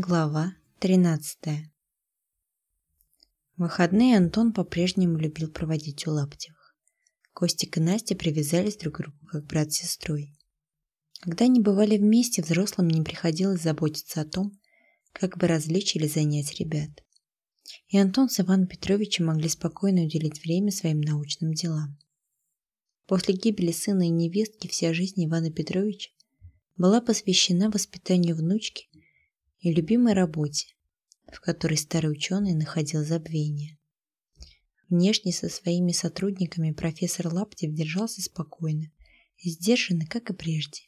Глава 13 В выходные Антон по-прежнему любил проводить у Лаптевых. Костик и Настя привязались друг к другу как брат с сестрой. Когда они бывали вместе, взрослым не приходилось заботиться о том, как бы развлечь или занять ребят. И Антон с Иваном Петровичем могли спокойно уделить время своим научным делам. После гибели сына и невестки вся жизнь Ивана Петровича была посвящена воспитанию внучки и любимой работе, в которой старый ученый находил забвение. Внешне со своими сотрудниками профессор Лаптев держался спокойно сдержанно, как и прежде.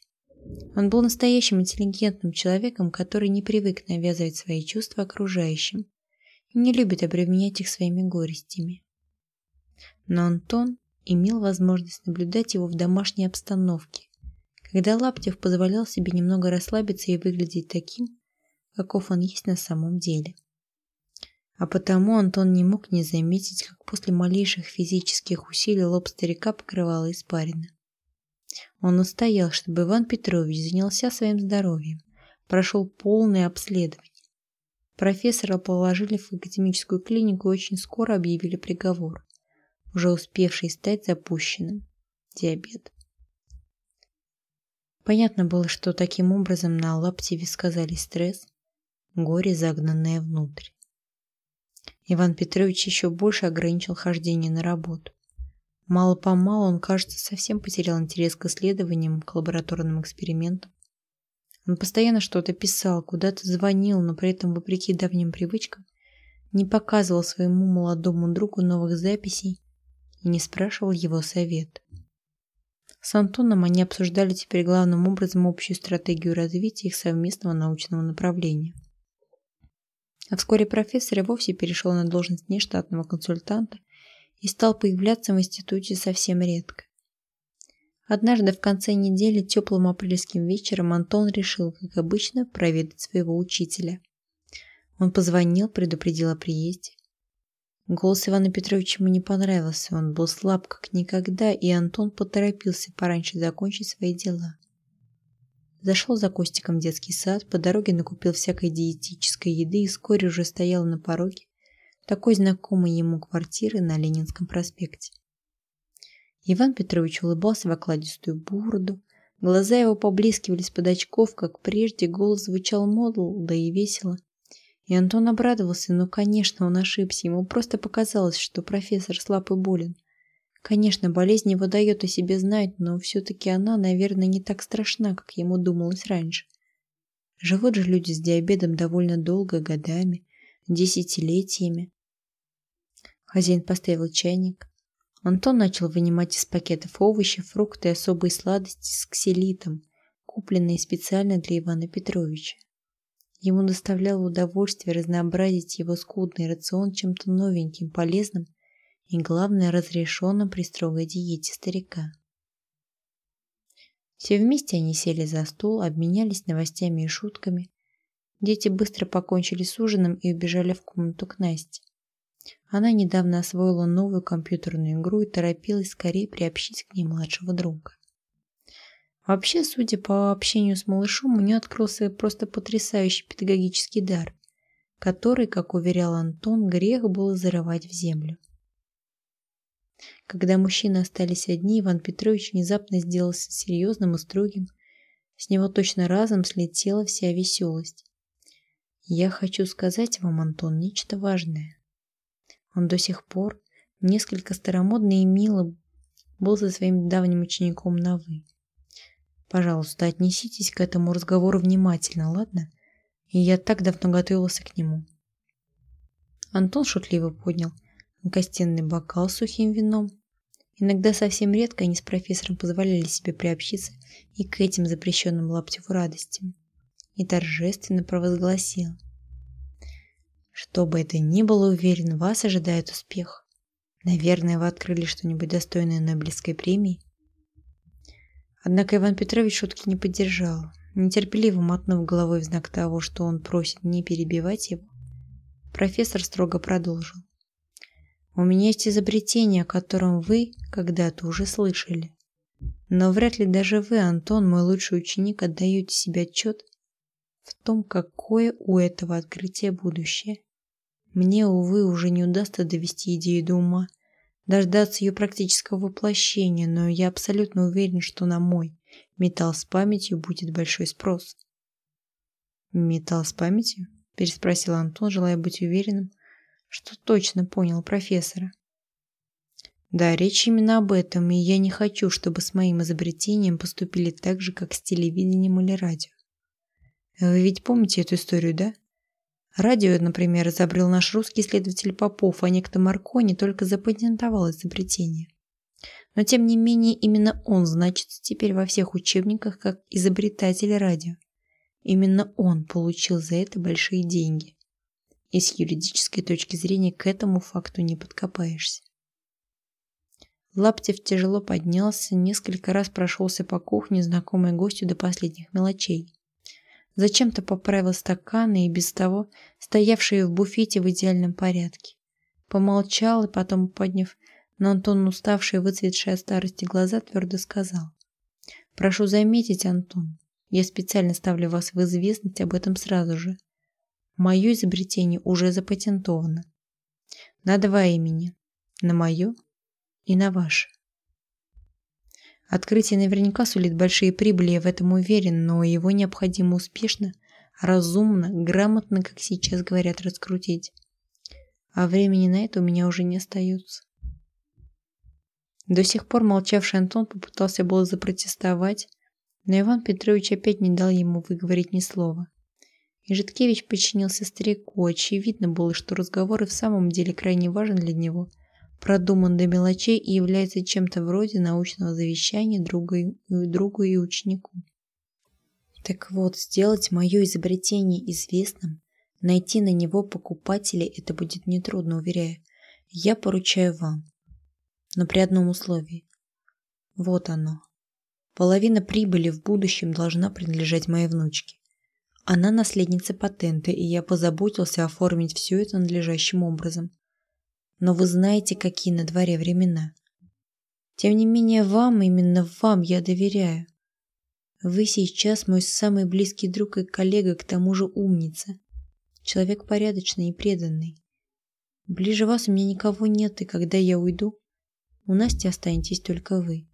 Он был настоящим интеллигентным человеком, который не привык навязывать свои чувства окружающим и не любит обременять их своими горестями. Но Антон имел возможность наблюдать его в домашней обстановке, когда Лаптев позволял себе немного расслабиться и выглядеть таким, каков он есть на самом деле. А потому Антон не мог не заметить, как после малейших физических усилий лоб старика покрывало испарина. Он настоял, чтобы Иван Петрович занялся своим здоровьем, прошел полное обследование. Профессора положили в академическую клинику и очень скоро объявили приговор, уже успевший стать запущенным – диабет. Понятно было, что таким образом на Лаптеве сказались стресс, горе, загнанное внутрь. Иван Петрович еще больше ограничил хождение на работу. Мало-помалу он, кажется, совсем потерял интерес к исследованиям, к лабораторным экспериментам. Он постоянно что-то писал, куда-то звонил, но при этом, вопреки давним привычкам, не показывал своему молодому другу новых записей и не спрашивал его совет. С Антоном они обсуждали теперь главным образом общую стратегию развития их совместного научного направления. А вскоре профессор и вовсе перешел на должность нештатного консультанта и стал появляться в институте совсем редко. Однажды в конце недели теплым апрельским вечером Антон решил, как обычно, проведать своего учителя. Он позвонил, предупредил о приезде. Голос Ивана Петровича ему не понравился, он был слаб как никогда, и Антон поторопился пораньше закончить свои дела. Зашел за Костиком в детский сад, по дороге накупил всякой диетической еды и вскоре уже стоял на пороге такой знакомой ему квартиры на Ленинском проспекте. Иван Петрович улыбался в окладистую бурду, глаза его поблескивали под очков, как прежде, голос звучал модл, да и весело. И Антон обрадовался, но, конечно, он ошибся, ему просто показалось, что профессор слаб и болен – Конечно, болезнь его дает о себе знать, но все-таки она, наверное, не так страшна, как ему думалось раньше. Живут же люди с диабетом довольно долго, годами, десятилетиями. Хозяин поставил чайник. Антон начал вынимать из пакетов овощи, фрукты и особые сладости с кселитом, купленные специально для Ивана Петровича. Ему доставляло удовольствие разнообразить его скудный рацион чем-то новеньким, полезным и, главное, разрешенным при строгой диете старика. Все вместе они сели за стол, обменялись новостями и шутками. Дети быстро покончили с ужином и убежали в комнату к Насте. Она недавно освоила новую компьютерную игру и торопилась скорее приобщить к ней младшего друга. Вообще, судя по общению с малышом, у нее открылся просто потрясающий педагогический дар, который, как уверял Антон, грех было зарывать в землю. Когда мужчины остались одни, Иван Петрович внезапно сделался серьезным и строгим. С него точно разом слетела вся веселость. Я хочу сказать вам, Антон, нечто важное. Он до сих пор несколько старомодно и мило был за своим давним учеником на «вы». Пожалуйста, отнеситесь к этому разговору внимательно, ладно? И я так давно готовился к нему. Антон шутливо поднял гостиный бокал с сухим вином. Иногда совсем редко они с профессором позволяли себе приобщиться и к этим запрещенным Лаптеву радостям. И торжественно провозгласил. Что бы это ни было, уверен, вас ожидает успех. Наверное, вы открыли что-нибудь достойное Нобелевской премии. Однако Иван Петрович шутки не поддержал. Нетерпеливо мотнув головой в знак того, что он просит не перебивать его, профессор строго продолжил. У меня есть изобретение, о котором вы когда-то уже слышали. Но вряд ли даже вы, Антон, мой лучший ученик, отдаете себе отчет, в том, какое у этого открытия будущее. Мне, увы, уже не удастся довести идею до ума, дождаться ее практического воплощения, но я абсолютно уверен, что на мой металл с памятью будет большой спрос. «Металл с памятью?» – переспросил Антон, желая быть уверенным, что точно понял профессора. Да, речь именно об этом, и я не хочу, чтобы с моим изобретением поступили так же, как с телевидением или радио. Вы ведь помните эту историю, да? Радио, например, изобрел наш русский исследователь Попов, а некто Маркони только запатентовал изобретение. Но тем не менее именно он значится теперь во всех учебниках как изобретатель радио. Именно он получил за это большие деньги. И с юридической точки зрения к этому факту не подкопаешься. Лаптев тяжело поднялся, несколько раз прошелся по кухне, знакомой гостю до последних мелочей. Зачем-то поправил стаканы и без того стоявшие в буфете в идеальном порядке. Помолчал и потом, подняв на Антон уставшие, выцветшие от старости глаза, твердо сказал. «Прошу заметить, Антон, я специально ставлю вас в известность об этом сразу же. Мое изобретение уже запатентовано. На два имени. На мое и на ваше. Открытие наверняка сулит большие прибыли, я в этом уверен, но его необходимо успешно, разумно, грамотно, как сейчас говорят, раскрутить. А времени на это у меня уже не остается. До сих пор молчавший Антон попытался было запротестовать, но Иван Петрович опять не дал ему выговорить ни слова. И Житкевич подчинился старику. Очевидно было, что разговор и в самом деле крайне важен для него – продуман до мелочей и является чем-то вроде научного завещания другу и, другу и ученику. Так вот, сделать мое изобретение известным, найти на него покупателей, это будет нетрудно, уверяю. Я поручаю вам. Но при одном условии. Вот оно. Половина прибыли в будущем должна принадлежать моей внучке. Она наследница патента, и я позаботился оформить все это надлежащим образом но вы знаете, какие на дворе времена. Тем не менее, вам, именно вам я доверяю. Вы сейчас мой самый близкий друг и коллега, к тому же умница. Человек порядочный и преданный. Ближе вас у меня никого нет, и когда я уйду, у Насти останетесь только вы.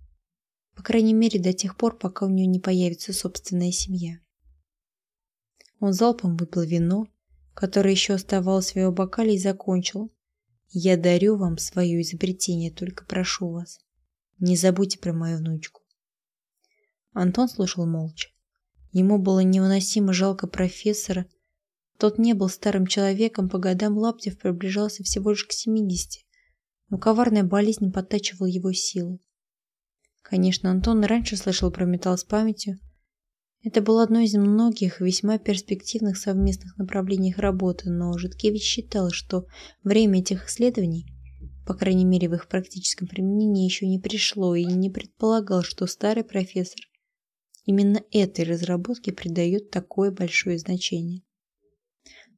По крайней мере, до тех пор, пока у нее не появится собственная семья. Он залпом выпил вино, которое еще оставалось в его бокале, и закончил, я дарю вам свое изобретение, только прошу вас, не забудьте про мою внучку. Антон слушал молча. Ему было невыносимо жалко профессора. Тот не был старым человеком, по годам Лаптев приближался всего лишь к 70, но коварная болезнь подтачивала его силы. Конечно, Антон раньше слышал про металл с памятью, это было одно из многих весьма перспективных совместных направлений работы, но Житкевич считал, что время этих исследований, по крайней мере в их практическом применении, еще не пришло и не предполагал, что старый профессор именно этой разработке придает такое большое значение.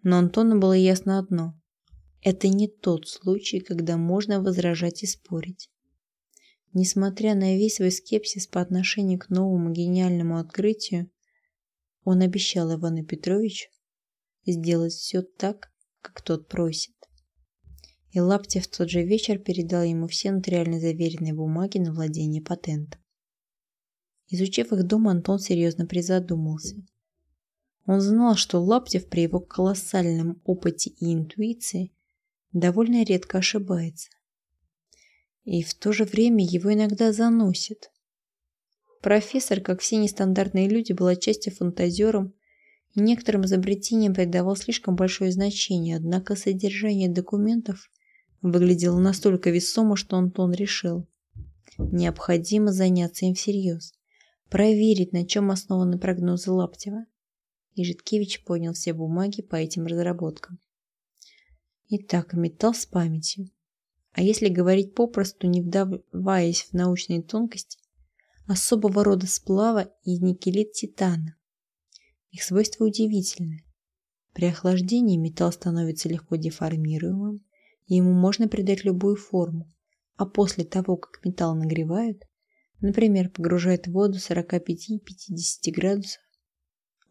Но Антону было ясно одно – это не тот случай, когда можно возражать и спорить. Несмотря на весь свой скепсис по отношению к новому гениальному открытию, он обещал Ивану Петровичу сделать все так, как тот просит. И Лаптев в тот же вечер передал ему все нотариально заверенные бумаги на владение патентом. Изучив их дом, Антон серьезно призадумался. Он знал, что Лаптев при его колоссальном опыте и интуиции довольно редко ошибается. И в то же время его иногда заносит. Профессор, как все нестандартные люди, был отчасти фантазером и некоторым изобретениям придавал слишком большое значение, однако содержание документов выглядело настолько весомо, что Антон решил. Необходимо заняться им всерьез, проверить, на чем основаны прогнозы Лаптева. И Житкевич понял все бумаги по этим разработкам. Итак, металл с памятью. А если говорить попросту, не вдаваясь в научные тонкости, особого рода сплава из никелит титана. Их свойства удивительны. При охлаждении металл становится легко деформируемым, и ему можно придать любую форму, а после того, как металл нагревают, например, погружают в воду 45-50 градусов,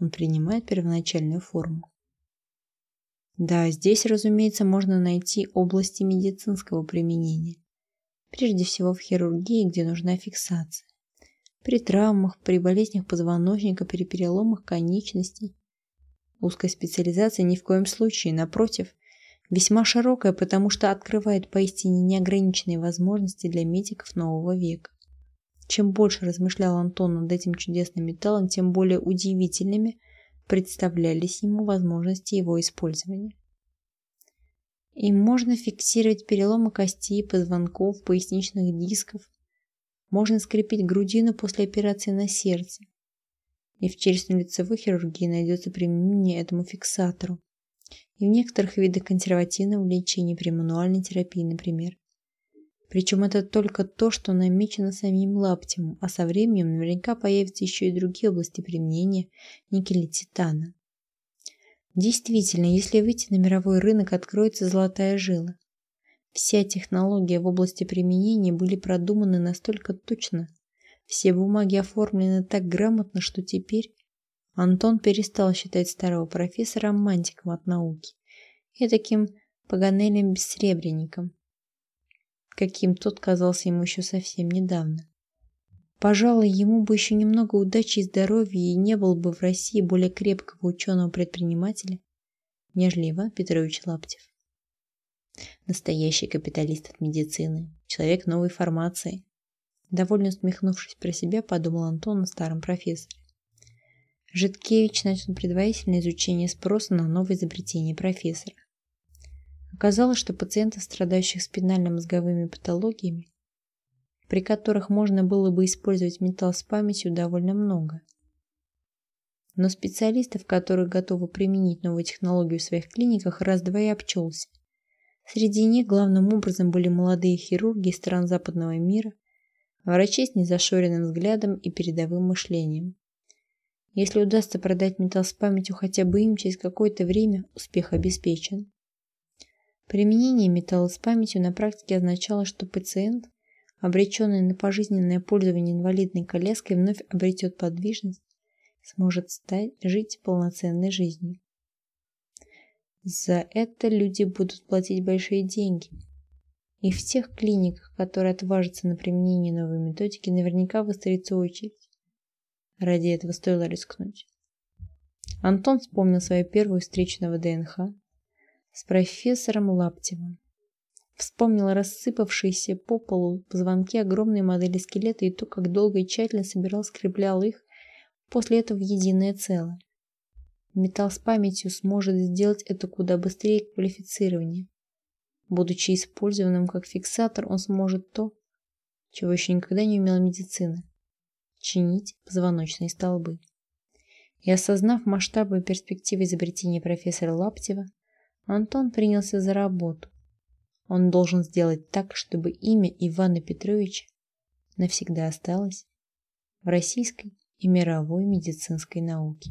он принимает первоначальную форму. Да, здесь, разумеется, можно найти области медицинского применения. Прежде всего в хирургии, где нужна фиксация. При травмах, при болезнях позвоночника, при переломах конечностей. Узкая специализация ни в коем случае, напротив, весьма широкая, потому что открывает поистине неограниченные возможности для медиков нового века. Чем больше размышлял Антон над этим чудесным металлом, тем более удивительными представлялись ему возможности его использования. Им можно фиксировать переломы костей, позвонков, поясничных дисков. Можно скрепить грудину после операции на сердце. И в челюстно-лицевой хирургии найдется применение этому фиксатору. И в некоторых видах консервативного лечения при мануальной терапии, например. Причем это только то, что намечено самим лаптем, а со временем наверняка появятся еще и другие области применения никеля-титана. Действительно, если выйти на мировой рынок, откроется золотая жила. Вся технология в области применения были продуманы настолько точно, все бумаги оформлены так грамотно, что теперь Антон перестал считать старого профессора романтиком от науки и таким поганелем-бессребренником, каким тот казался ему еще совсем недавно. Пожалуй, ему бы еще немного удачи и здоровья, и не было бы в России более крепкого ученого-предпринимателя, нежели Иван Петрович Лаптев. Настоящий капиталист от медицины, человек новой формации. Довольно усмехнувшись про себя, подумал Антон о старом профессоре. Житкевич начал предварительное изучение спроса на новое изобретение профессора. Оказалось, что пациентов, страдающих спинально-мозговыми патологиями, при которых можно было бы использовать металл с памятью, довольно много. Но специалистов, которые готовы применить новую технологию в своих клиниках, раз-два и обчелся. Среди них главным образом были молодые хирурги из стран западного мира, врачи с незашоренным взглядом и передовым мышлением. Если удастся продать металл с памятью хотя бы им через какое-то время, успех обеспечен. Применение металла с памятью на практике означало, что пациент, обреченный на пожизненное пользование инвалидной коляской, вновь обретет подвижность, сможет стать, жить полноценной жизнью. За это люди будут платить большие деньги. И в тех клиниках, которые отважатся на применение новой методики, наверняка выстроится очередь. Ради этого стоило рискнуть. Антон вспомнил свою первую встречу на ВДНХ, с профессором Лаптевым. Вспомнил рассыпавшиеся по полу позвонки огромной модели скелета и то, как долго и тщательно собирал, скреплял их после этого в единое целое. Металл с памятью сможет сделать это куда быстрее и квалифицированнее. Будучи использованным как фиксатор, он сможет то, чего еще никогда не умела медицина – чинить позвоночные столбы. И осознав масштабы и перспективы изобретения профессора Лаптева, Антон принялся за работу. Он должен сделать так, чтобы имя Ивана Петровича навсегда осталось в российской и мировой медицинской науке.